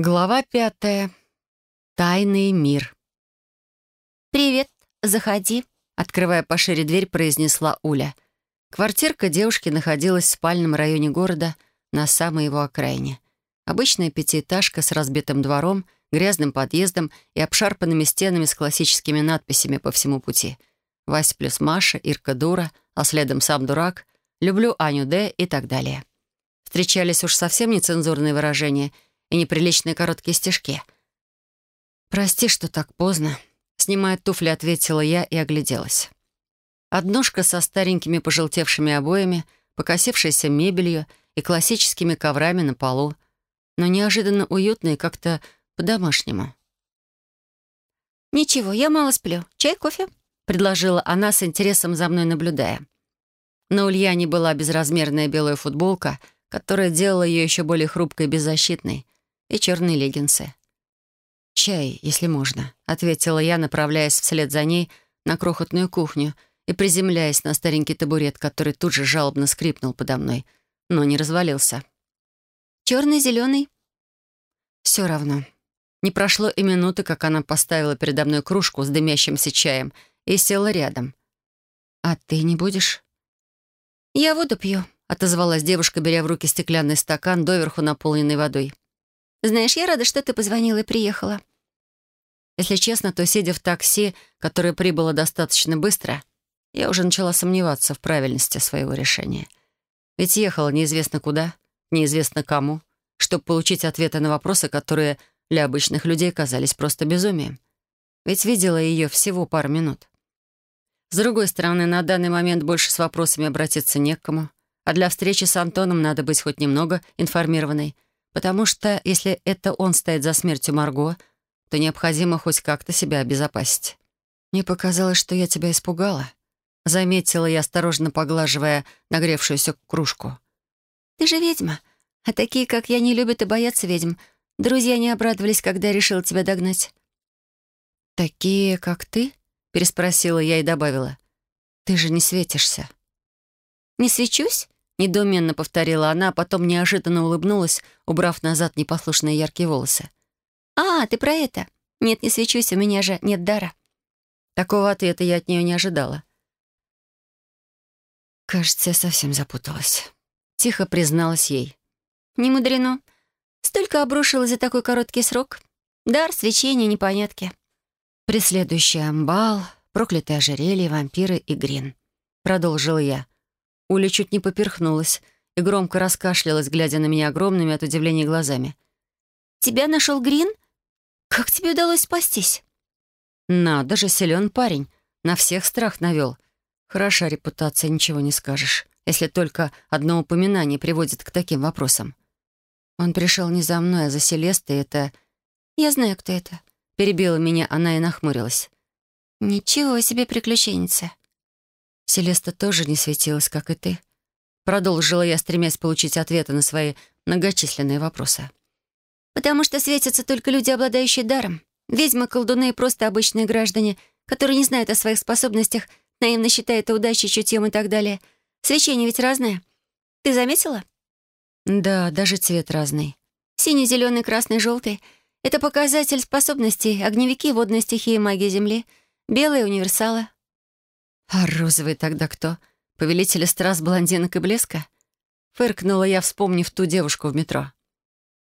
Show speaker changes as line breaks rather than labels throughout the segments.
Глава пятая. Тайный мир.
«Привет, заходи», — открывая пошире дверь, произнесла Уля.
Квартирка девушки находилась в спальном районе города, на самой его окраине. Обычная пятиэтажка с разбитым двором, грязным подъездом и обшарпанными стенами с классическими надписями по всему пути. «Вась плюс Маша», «Ирка дура», а следом «Сам дурак», «Люблю Аню Д» и так далее. Встречались уж совсем нецензурные выражения — и неприличные короткие стежки. «Прости, что так поздно», — снимая туфли, ответила я и огляделась. Однушка со старенькими пожелтевшими обоями, покосившейся мебелью и классическими коврами на полу, но неожиданно уютно и как-то по-домашнему.
«Ничего, я мало сплю. Чай, кофе?» — предложила она с интересом за мной наблюдая. На Ульяне была безразмерная белая футболка, которая делала ее еще более хрупкой и беззащитной — и черные леггинсы. «Чай, если можно», — ответила я, направляясь вслед за ней на крохотную кухню и приземляясь на старенький табурет, который тут же жалобно скрипнул подо мной, но не развалился. «Черный, зеленый?»
«Все равно». Не прошло и минуты, как она поставила передо мной кружку с дымящимся чаем и села рядом. «А ты не будешь?»
«Я воду пью», —
отозвалась девушка, беря в руки стеклянный стакан, доверху наполненный водой.
Знаешь, я рада, что ты позвонила и приехала».
Если честно, то, сидя в такси, которое прибыло достаточно быстро, я уже начала сомневаться в правильности своего решения. Ведь ехала неизвестно куда, неизвестно кому, чтобы получить ответы на вопросы, которые для обычных людей казались просто безумием. Ведь видела ее всего пару минут. С другой стороны, на данный момент больше с вопросами обратиться не к кому, а для встречи с Антоном надо быть хоть немного информированной — Потому что если это он стоит за смертью Марго, то необходимо хоть как-то себя обезопасить. Мне показалось, что я тебя испугала. Заметила я, осторожно поглаживая нагревшуюся кружку.
«Ты же ведьма, а такие, как я, не любят и боятся ведьм. Друзья не обрадовались, когда я решила тебя догнать».
«Такие, как ты?» — переспросила я и добавила. «Ты же не светишься».
«Не свечусь?
Недоуменно повторила она, а потом неожиданно улыбнулась, убрав назад непослушные яркие волосы.
«А, ты про это? Нет, не свечусь, у меня же нет дара».
Такого ответа я от нее не ожидала. Кажется, я совсем запуталась. Тихо призналась ей.
«Не мудрено. Столько обрушилось за такой короткий срок. Дар, свечение, непонятки».
«Преследующий амбал, проклятое ожерелье, вампиры и грин», — продолжила я. Уля чуть не поперхнулась и громко раскашлялась, глядя на меня огромными от удивления глазами.
«Тебя нашел Грин? Как тебе удалось спастись?»
«Надо же, силен парень. На всех страх навел. Хороша репутация, ничего не скажешь, если только одно упоминание приводит к таким вопросам. Он пришел не за мной, а за Селестой, это...
Я знаю, кто это.
Перебила меня она и нахмурилась.
«Ничего себе приключенница.
Селеста тоже не светилась, как и ты. Продолжила я, стремясь получить ответы на свои многочисленные вопросы.
«Потому что светятся только люди, обладающие даром. Ведьмы, колдуны и просто обычные граждане, которые не знают о своих способностях, наивно считают удачей, чутьем и так далее. Свечение ведь разное. Ты заметила?»
«Да, даже цвет разный.
Синий, зеленый, красный, желтый — это показатель способностей. Огневики — водная стихия магии Земли. Белые — универсалы.
«А розовый тогда кто? Повелители страз, блондинок и блеска?» Фыркнула я, вспомнив ту девушку в метро.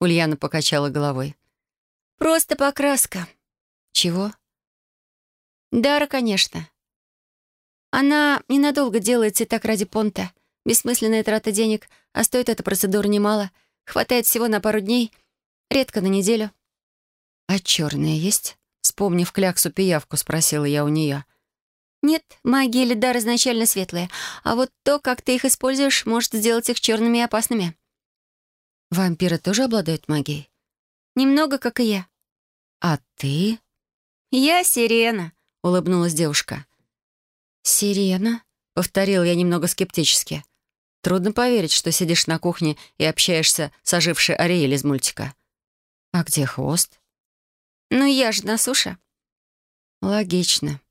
Ульяна покачала головой.
«Просто покраска».
«Чего?»
«Дара, конечно. Она ненадолго делается и так ради понта. Бессмысленная трата денег, а стоит эта процедура немало. Хватает всего на пару дней, редко на неделю».
«А черные есть?» Вспомнив кляксу-пиявку, спросила я у нее.
Нет, магия или дар изначально светлые, а вот то, как ты их используешь, может сделать их черными и опасными.
Вампиры тоже обладают магией?
Немного, как и я.
А ты?
Я сирена, улыбнулась девушка.
Сирена? Повторил я немного скептически. Трудно поверить, что сидишь на кухне и общаешься с ожившей Ариэль из мультика. А где хвост?
Ну, я же на суше.
Логично.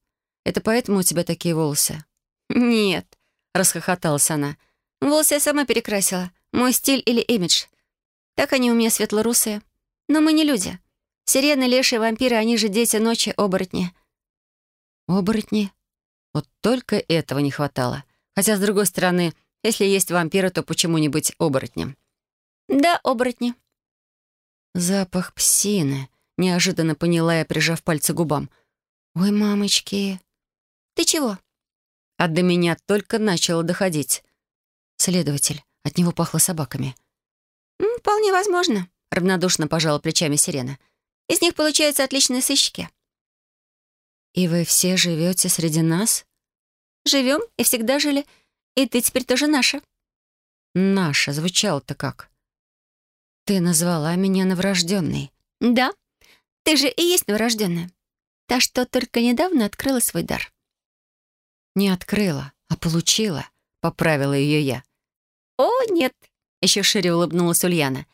Это поэтому у тебя такие волосы?»
«Нет», —
расхохоталась она.
«Волосы я сама перекрасила. Мой стиль или имидж. Так они у меня светло-русые. Но мы не люди. Сирены, лешие, вампиры, они же дети ночи, оборотни».
«Оборотни?» Вот только этого не хватало. Хотя, с другой стороны, если есть вампиры, то почему не быть оборотнем?
«Да, оборотни».
«Запах псины», — неожиданно поняла я, прижав пальцы к губам. «Ой, мамочки!»
«Ты чего?»
А до меня только начало доходить. Следователь. От него пахло собаками.
«Вполне возможно», — равнодушно пожала плечами сирена. «Из них получаются отличные сыщики».
«И вы все живете среди нас?»
«Живем и всегда жили. И ты теперь тоже наша».
«Наша» звучало-то как. «Ты назвала меня новорожденной».
«Да, ты же и есть новорожденная. Та, что только недавно открыла свой дар».
«Не открыла, а получила», — поправила ее я.
«О, нет», — еще шире улыбнулась Ульяна.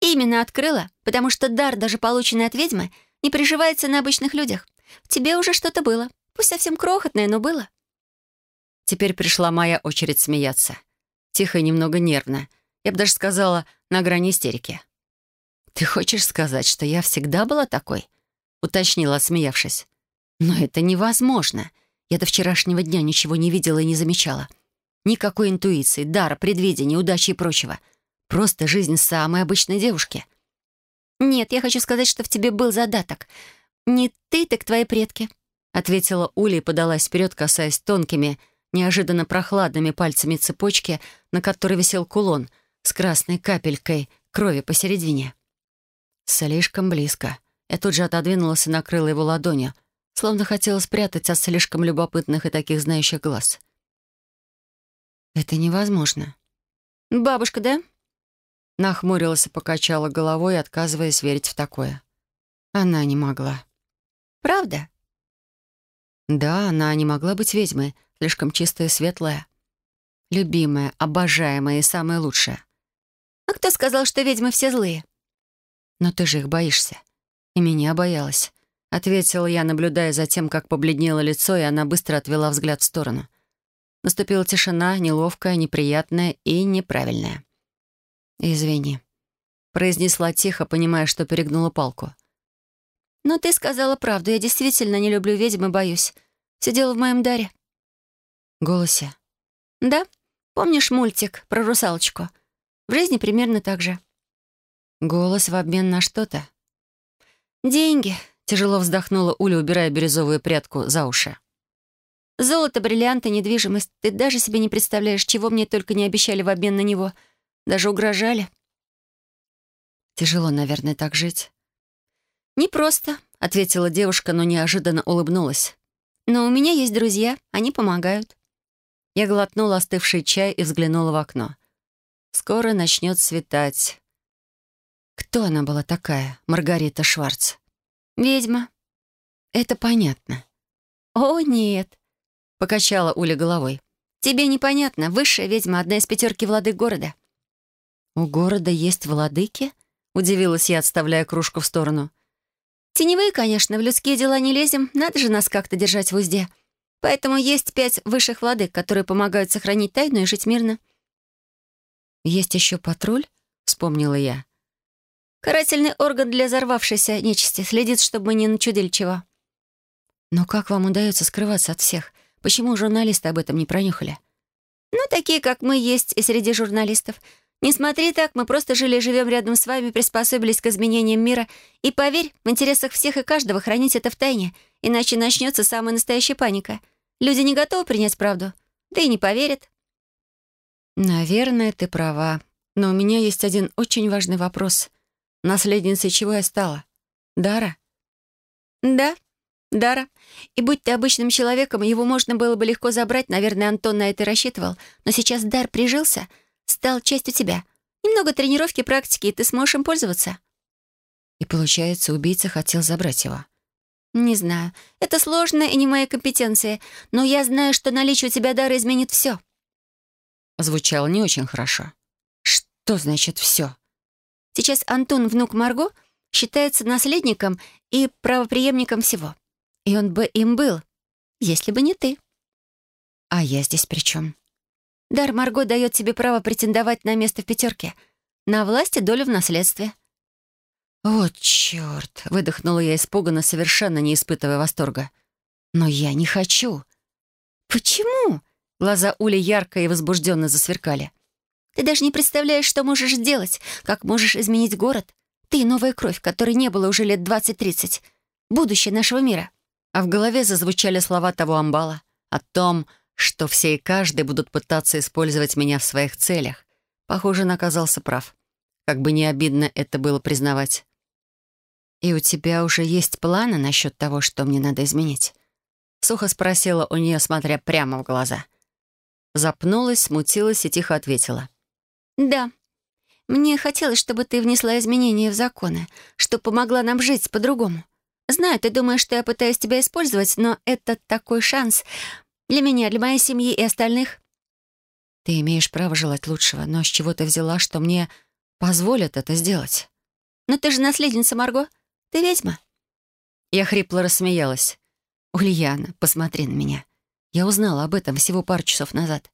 «Именно открыла, потому что дар, даже полученный от ведьмы, не приживается на обычных людях. В тебе уже что-то было. Пусть совсем крохотное, но было».
Теперь пришла моя очередь смеяться. Тихо и немного нервно. Я бы даже сказала, на грани истерики. «Ты хочешь сказать, что я всегда была такой?» — уточнила, смеявшись. «Но это невозможно. Я до вчерашнего дня ничего не видела и не замечала. Никакой интуиции, дара, предвидения, удачи и прочего. Просто жизнь самой обычной девушки».
«Нет, я хочу сказать, что в тебе был задаток. Не ты, так твои предки», — ответила Уля и подалась вперед, касаясь тонкими, неожиданно прохладными пальцами цепочки, на которой висел кулон с красной капелькой крови посередине. Слишком близко. Я тут же отодвинулась и накрыла его ладонью, словно хотела спрятать от слишком любопытных и таких знающих глаз. «Это невозможно». «Бабушка, да?»
Нахмурилась и покачала головой, отказываясь верить в такое. Она не могла.
«Правда?»
Да, она не могла быть ведьмой, слишком чистая и светлая. Любимая, обожаемая и самая лучшая.
«А кто сказал, что ведьмы все злые?»
«Но ты же их боишься. И меня боялась», — ответила я, наблюдая за тем, как побледнело лицо, и она быстро отвела взгляд в сторону. Наступила тишина, неловкая, неприятная и неправильная. «Извини», — произнесла тихо, понимая, что перегнула палку.
«Но ты сказала правду. Я действительно не люблю ведьм и боюсь. Все дело в моем даре».
«Голосе?»
«Да. Помнишь мультик про русалочку? В жизни примерно так же».
«Голос в обмен на что-то?»
«Деньги», —
тяжело вздохнула Уля, убирая бирюзовую прядку за уши.
«Золото, бриллианты, недвижимость. Ты даже себе не представляешь, чего мне только не обещали в обмен на него. Даже угрожали».
«Тяжело, наверное, так жить».
«Непросто», — ответила девушка, но неожиданно улыбнулась. «Но у меня есть друзья, они помогают».
Я глотнула остывший чай и взглянула в окно. Скоро начнет светать. Кто она была такая, Маргарита Шварц?
Ведьма.
Это понятно.
О, нет.
Покачала Уля головой.
Тебе непонятно. Высшая ведьма — одна из пятерки владык города.
У города есть владыки? Удивилась я, отставляя кружку в сторону.
Теневые, конечно, в людские дела не лезем. Надо же нас как-то держать в узде. Поэтому есть пять высших владык, которые помогают сохранить тайну и жить мирно.
«Есть еще патруль?» — вспомнила я.
«Карательный орган для взорвавшейся нечисти. Следит, чтобы мы не начудили чего».
«Но как вам удается скрываться от всех? Почему журналисты об этом не пронюхали?»
«Ну, такие, как мы, есть и среди журналистов. Не смотри так, мы просто жили и живем рядом с вами, приспособились к изменениям мира. И поверь, в интересах всех и каждого хранить это в тайне, иначе начнется самая настоящая паника. Люди не готовы принять правду, да и не поверят.
Наверное, ты права. Но у меня есть один очень важный вопрос. Наследницей чего я стала? Дара?
Да, Дара. И будь ты обычным человеком, его можно было бы легко забрать, наверное, Антон на это рассчитывал. Но сейчас дар прижился — стал частью тебя. Немного тренировки, практики, и ты сможешь им пользоваться».
И получается, убийца хотел забрать его.
«Не знаю. Это сложно и не моя компетенция, но я знаю, что наличие у тебя дара изменит все».
Звучало не очень хорошо. «Что значит «все»?»
Сейчас Антон, внук Марго, считается наследником и правопреемником всего. И он бы им был, если бы не ты.
А я здесь при чем?
Дар Марго дает тебе право претендовать на место в пятерке, на власть долю в наследстве».
«Вот черт!» — выдохнула я испуганно, совершенно не испытывая восторга. «Но я не хочу».
«Почему?»
Глаза Ули ярко и возбужденно засверкали.
«Ты даже не представляешь, что можешь сделать, как можешь изменить город. Ты — новая кровь, которой не было уже лет двадцать-тридцать. Будущее нашего мира».
А в голове зазвучали слова того амбала о том, что все и каждый будут пытаться использовать меня в своих целях. Похоже, он оказался прав. Как бы не обидно это было признавать. «И у тебя уже есть планы насчет того, что мне надо изменить?» Сухо спросила у нее, смотря прямо в глаза. Запнулась, смутилась и тихо ответила.
«Да. Мне хотелось, чтобы ты внесла изменения в законы, что помогла нам жить по-другому. Знаю, ты думаешь, что я пытаюсь тебя использовать, но это такой шанс для меня, для моей семьи и остальных».
«Ты имеешь право желать лучшего, но с чего ты взяла, что мне позволят это сделать?»
«Но ты же наследница Марго. Ты ведьма».
Я хрипло рассмеялась. «Ульяна, посмотри на меня. Я узнала об этом всего пару часов назад.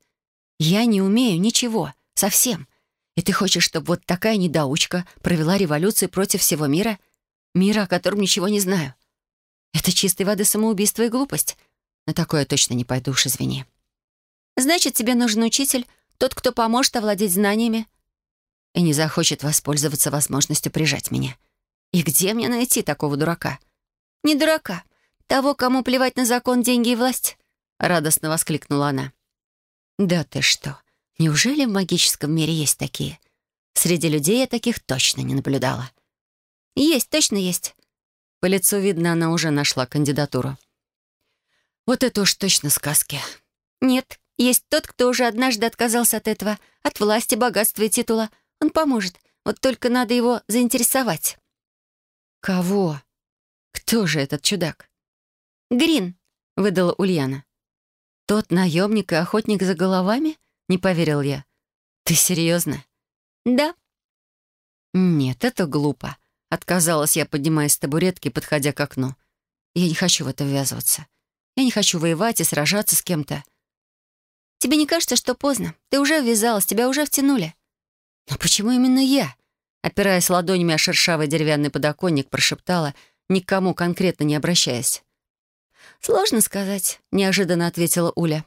Я не умею ничего, совсем. И ты хочешь, чтобы вот такая недоучка провела революцию против всего мира? Мира, о котором ничего не знаю. Это чистой воды самоубийство и глупость. На такое я точно не пойду уж, извини.
Значит, тебе нужен учитель, тот, кто поможет овладеть знаниями.
И не захочет воспользоваться возможностью прижать меня. И где мне найти такого дурака?
Не дурака. Того, кому плевать на закон, деньги и власть. Радостно воскликнула она.
Да ты что? Неужели в магическом мире есть такие? Среди людей я таких точно не наблюдала.
Есть, точно есть.
По лицу видно, она уже нашла кандидатуру. Вот это уж точно сказки.
Нет, есть тот, кто уже однажды отказался от этого, от власти, богатства и титула. Он поможет. Вот только надо его заинтересовать.
Кого? Кто же этот чудак?
Грин,
выдала Ульяна. Тот наемник и охотник за головами? Не поверил я. Ты серьезно?
Да.
Нет, это глупо. Отказалась я, поднимаясь с табуретки, подходя к окну. Я не хочу в это ввязываться. Я не хочу воевать и сражаться с кем-то.
Тебе не кажется, что поздно? Ты уже ввязалась, тебя уже втянули.
Но почему именно я? Опираясь ладонями о шершавый деревянный подоконник, прошептала, никому конкретно не обращаясь.
«Сложно сказать», — неожиданно ответила Уля.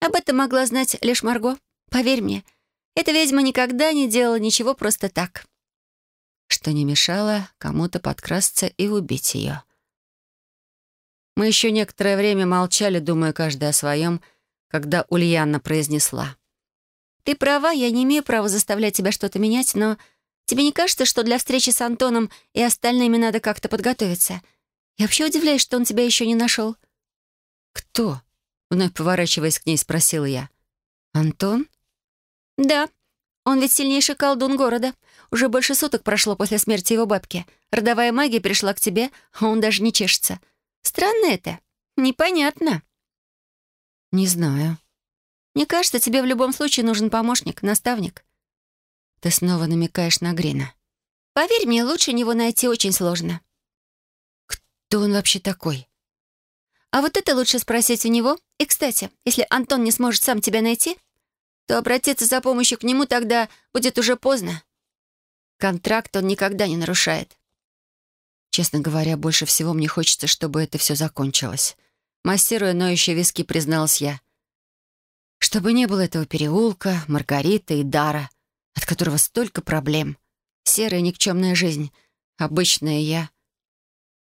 «Об этом могла знать лишь Марго. Поверь мне, эта ведьма никогда не делала ничего просто так».
Что не мешало кому-то подкрасться и убить ее. Мы еще некоторое время молчали, думая каждый о своем, когда Ульяна произнесла.
«Ты права, я не имею права заставлять тебя что-то менять, но тебе не кажется, что для встречи с Антоном и остальными надо как-то подготовиться? Я вообще удивляюсь, что он тебя еще не нашел».
«Кто?» — вновь поворачиваясь к ней, спросила я. «Антон?»
«Да. Он ведь сильнейший колдун города. Уже больше суток прошло после смерти его бабки. Родовая магия пришла к тебе, а он даже не чешется. Странно это. Непонятно.
Не знаю.
Мне кажется, тебе в любом случае нужен помощник, наставник.
Ты снова намекаешь на Грина.
Поверь мне, лучше него найти очень сложно.
Кто он вообще такой?
А вот это лучше спросить у него. И, кстати, если Антон не сможет сам тебя найти, то обратиться за помощью к нему тогда будет уже поздно. Контракт он никогда не нарушает.
Честно говоря, больше всего мне хочется, чтобы это все закончилось. Массируя ноющие виски, призналась я. Чтобы не было этого переулка, Маргариты и Дара, от которого столько проблем. Серая никчемная жизнь. Обычная я.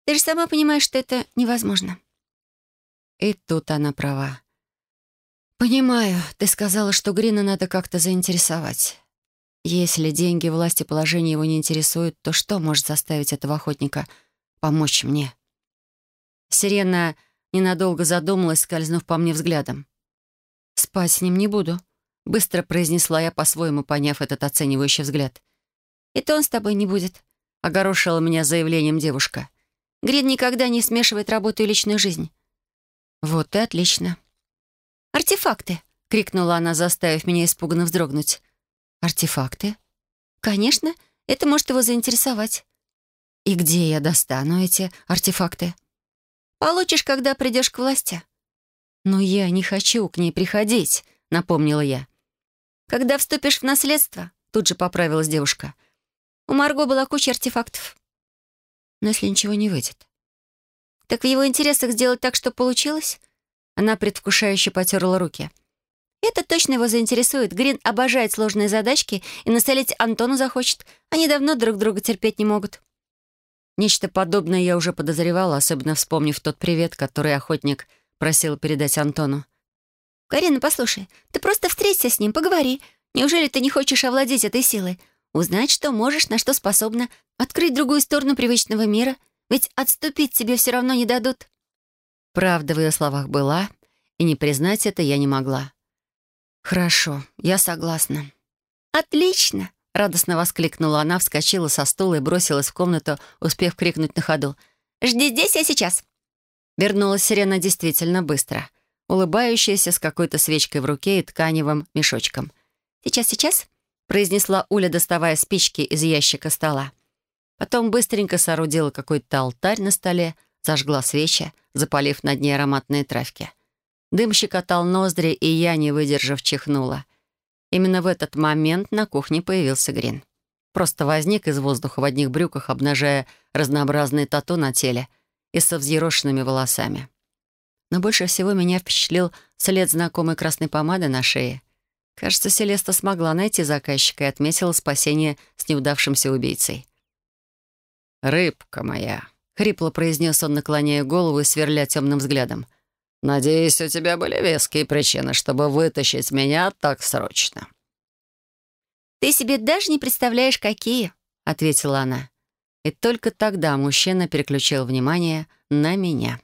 Ты же сама понимаешь, что это невозможно.
И тут она права. «Понимаю, ты сказала, что Грина надо как-то заинтересовать. Если деньги, власти, положение его не интересуют, то что может заставить этого охотника помочь мне? Сирена ненадолго задумалась, скользнув по мне взглядом. «Спать с ним не буду», — быстро произнесла я, по-своему поняв этот оценивающий взгляд.
«И то он с тобой не будет», — огорошила меня заявлением девушка. «Грин никогда не смешивает работу и личную жизнь».
«Вот и отлично».
«Артефакты!» — крикнула она, заставив меня испуганно вздрогнуть.
Артефакты?
Конечно, это может его заинтересовать.
И где я достану эти артефакты?
Получишь, когда придешь к власти.
Но я не хочу к ней приходить, напомнила я.
Когда вступишь в наследство, тут же поправилась девушка. У Марго была куча артефактов.
Но если ничего не выйдет?
Так в его интересах сделать так, что получилось?
Она предвкушающе потерла руки.
Это точно его заинтересует. Грин обожает сложные задачки и насолить Антону захочет. Они давно друг друга терпеть не могут.
Нечто подобное я уже подозревала, особенно вспомнив тот привет, который охотник просил передать Антону.
«Карина, послушай, ты просто встреться с ним, поговори. Неужели ты не хочешь овладеть этой силой? Узнать, что можешь, на что способна, открыть другую сторону привычного мира — ведь отступить тебе все равно не дадут».
Правда в ее словах была, и не признать это я не могла. «Хорошо, я согласна».
«Отлично!» — радостно воскликнула она, вскочила со стула и бросилась в комнату, успев крикнуть на ходу. «Жди здесь, я сейчас!»
Вернулась сирена действительно быстро, улыбающаяся с какой-то свечкой в руке и тканевым мешочком.
«Сейчас, сейчас!»
— произнесла Уля, доставая спички из ящика стола. Потом быстренько соорудила какой-то алтарь на столе, зажгла свечи, запалив над ней ароматные травки. Дым щекотал ноздри, и я, не выдержав, чихнула. Именно в этот момент на кухне появился Грин. Просто возник из воздуха в одних брюках, обнажая разнообразные тату на теле и со взъерошенными волосами. Но больше всего меня впечатлил след знакомой красной помады на шее. Кажется, Селеста смогла найти заказчика и отметила спасение с неудавшимся убийцей.
«Рыбка моя», —
хрипло произнес он, наклоняя голову и сверля темным взглядом.
«Надеюсь, у тебя были веские причины, чтобы вытащить меня так срочно».
«Ты себе даже не представляешь, какие», — ответила она.
И только тогда мужчина переключил внимание на меня.